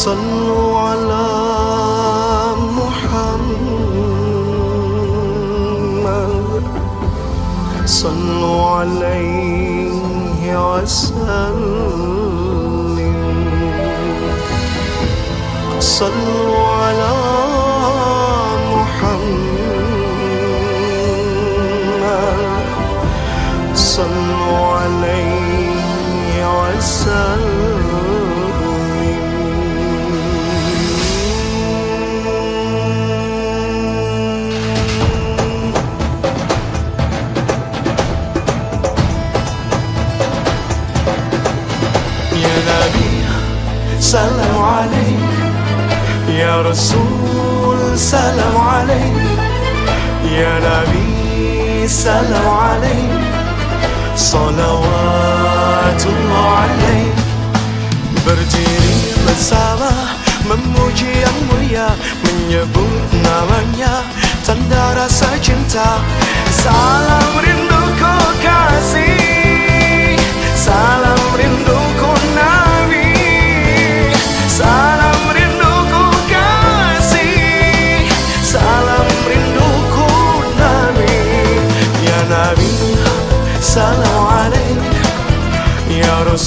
صلوا على محمد صلوا عليه وسلم صلوا على محمد صلوا عليه وسلم سلام عليك يا رسول سلام عليك يا نبي سلام عليك صلوات الله عليك Berdiri bersama Memuji yang mulia Menyebut namanya Tanda rasa cinta Salam rinduku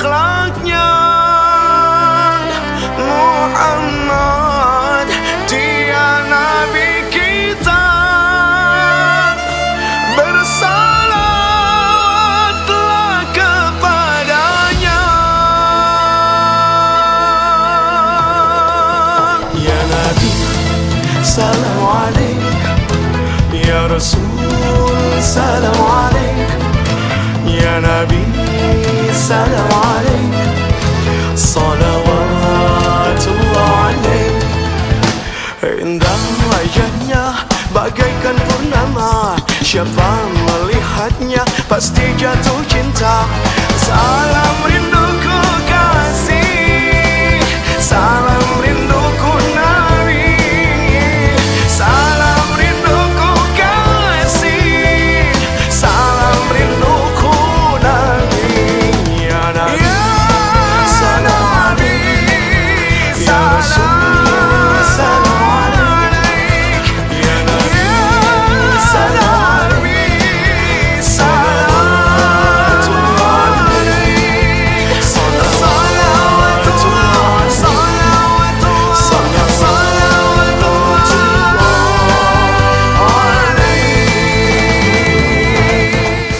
akhlaknya Muhammad dia Nabi kita. Bersalawatlah kepadanya. Ya Nabi Salam alaik Ya Rasul Salam alaik Ya Nabi Salam alaik Salawatullah alaik Indah wajahnya bagaikan purnama Siapa melihatnya pasti jatuh cinta Salam Sara.